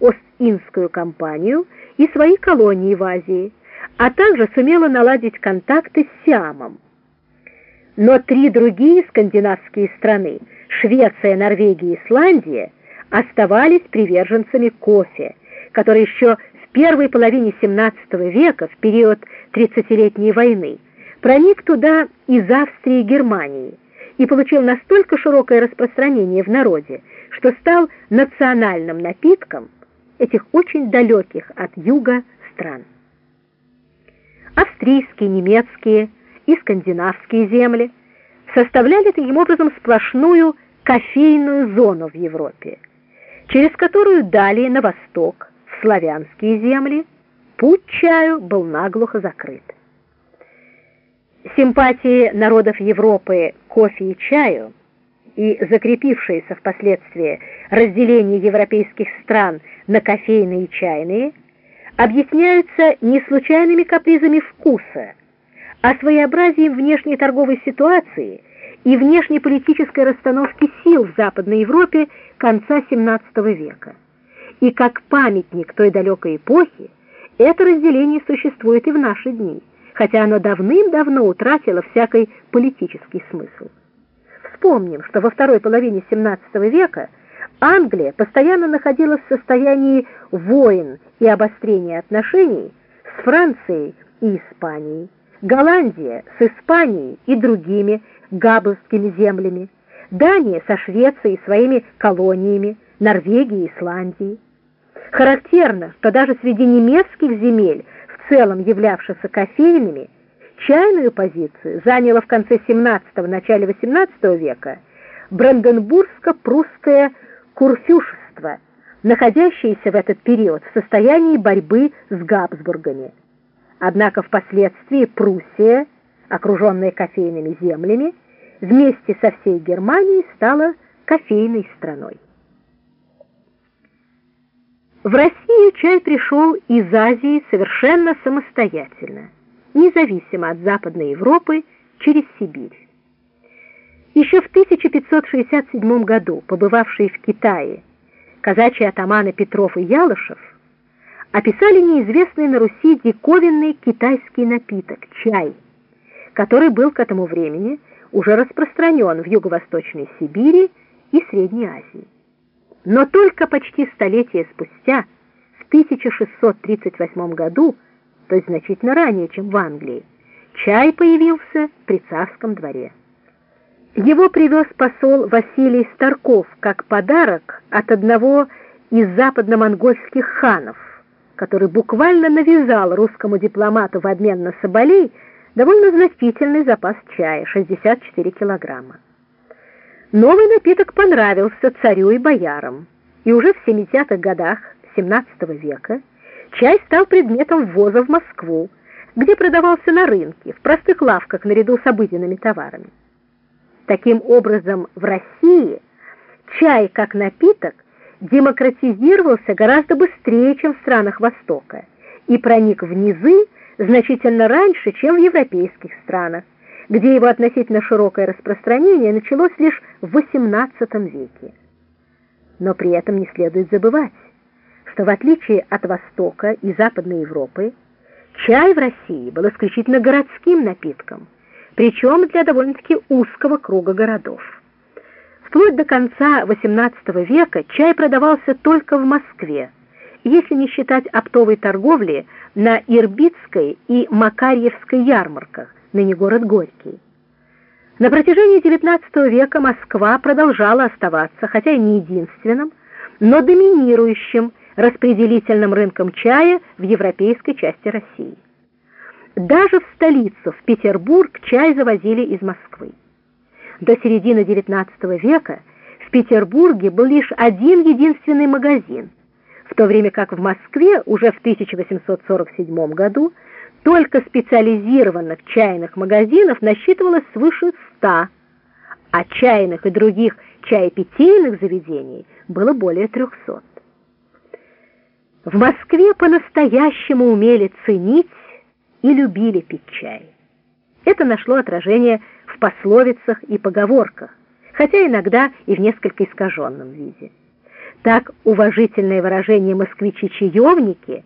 Ост-Индскую компанию и свои колонии в Азии, а также сумела наладить контакты с Сиамом. Но три другие скандинавские страны – Швеция, Норвегия и Исландия – оставались приверженцами кофе, который еще в первой половине XVII века, в период Тридцатилетней войны, проник туда из Австрии и Германии и получил настолько широкое распространение в народе, что стал национальным напитком этих очень далеких от юга стран. Австрийские, немецкие и скандинавские земли составляли таким образом сплошную кофейную зону в Европе, через которую далее на восток, в славянские земли, путь чаю был наглухо закрыт. Симпатии народов Европы кофе и чаю и закрепившееся впоследствии разделение европейских стран на кофейные и чайные объясняются не случайными капризами вкуса, а своеобразием внешней торговой ситуации и внешнеполитической расстановки сил в Западной Европе конца XVII века. И как памятник той далекой эпохи это разделение существует и в наши дни, хотя оно давным-давно утратило всякий политический смысл. Вспомним, что во второй половине XVII века Англия постоянно находилась в состоянии войн и обострения отношений с Францией и Испанией, Голландия с Испанией и другими габовскими землями, Дания со Швецией и своими колониями, Норвегией и Исландией. Характерно, что даже среди немецких земель, в целом являвшихся кофейными, чайную позицию заняло в конце 17-го, начале 18 века Бранденбургско-прусское курфюшество, находящееся в этот период в состоянии борьбы с Габсбургами. Однако впоследствии Пруссия, окруженная кофейными землями, вместе со всей Германией стала кофейной страной. В Россию чай пришел из Азии совершенно самостоятельно, независимо от Западной Европы через Сибирь. Еще в 1567 году, побывавшие в Китае, казачьи атаманы Петров и Ялышев описали неизвестный на Руси диковинный китайский напиток – чай, который был к этому времени уже распространен в Юго-Восточной Сибири и Средней Азии. Но только почти столетие спустя, в 1638 году, то есть значительно ранее, чем в Англии, чай появился при царском дворе. Его привез посол Василий Старков как подарок от одного из западно-монгольских ханов, который буквально навязал русскому дипломату в обмен на соболей довольно значительный запас чая – 64 килограмма. Новый напиток понравился царю и боярам, и уже в 70-х годах XVII века чай стал предметом ввоза в Москву, где продавался на рынке, в простых лавках наряду с обыденными товарами. Таким образом, в России чай как напиток демократизировался гораздо быстрее, чем в странах Востока, и проник в низы значительно раньше, чем в европейских странах, где его относительно широкое распространение началось лишь в XVIII веке. Но при этом не следует забывать, что в отличие от Востока и Западной Европы, чай в России был исключительно городским напитком, причем для довольно-таки узкого круга городов. Вплоть до конца XVIII века чай продавался только в Москве, если не считать оптовой торговли на Ирбитской и Макарьевской ярмарках, ныне город Горький. На протяжении XIX века Москва продолжала оставаться, хотя и не единственным, но доминирующим распределительным рынком чая в европейской части России. Даже в столицу, в Петербург, чай завозили из Москвы. До середины XIX века в Петербурге был лишь один единственный магазин, в то время как в Москве уже в 1847 году только специализированных чайных магазинов насчитывалось свыше 100, а чайных и других чаепитейных заведений было более 300. В Москве по-настоящему умели ценить и любили пить чай. Это нашло отражение в пословицах и поговорках, хотя иногда и в несколько искаженном виде. Так уважительное выражение «москвичи-чаевники»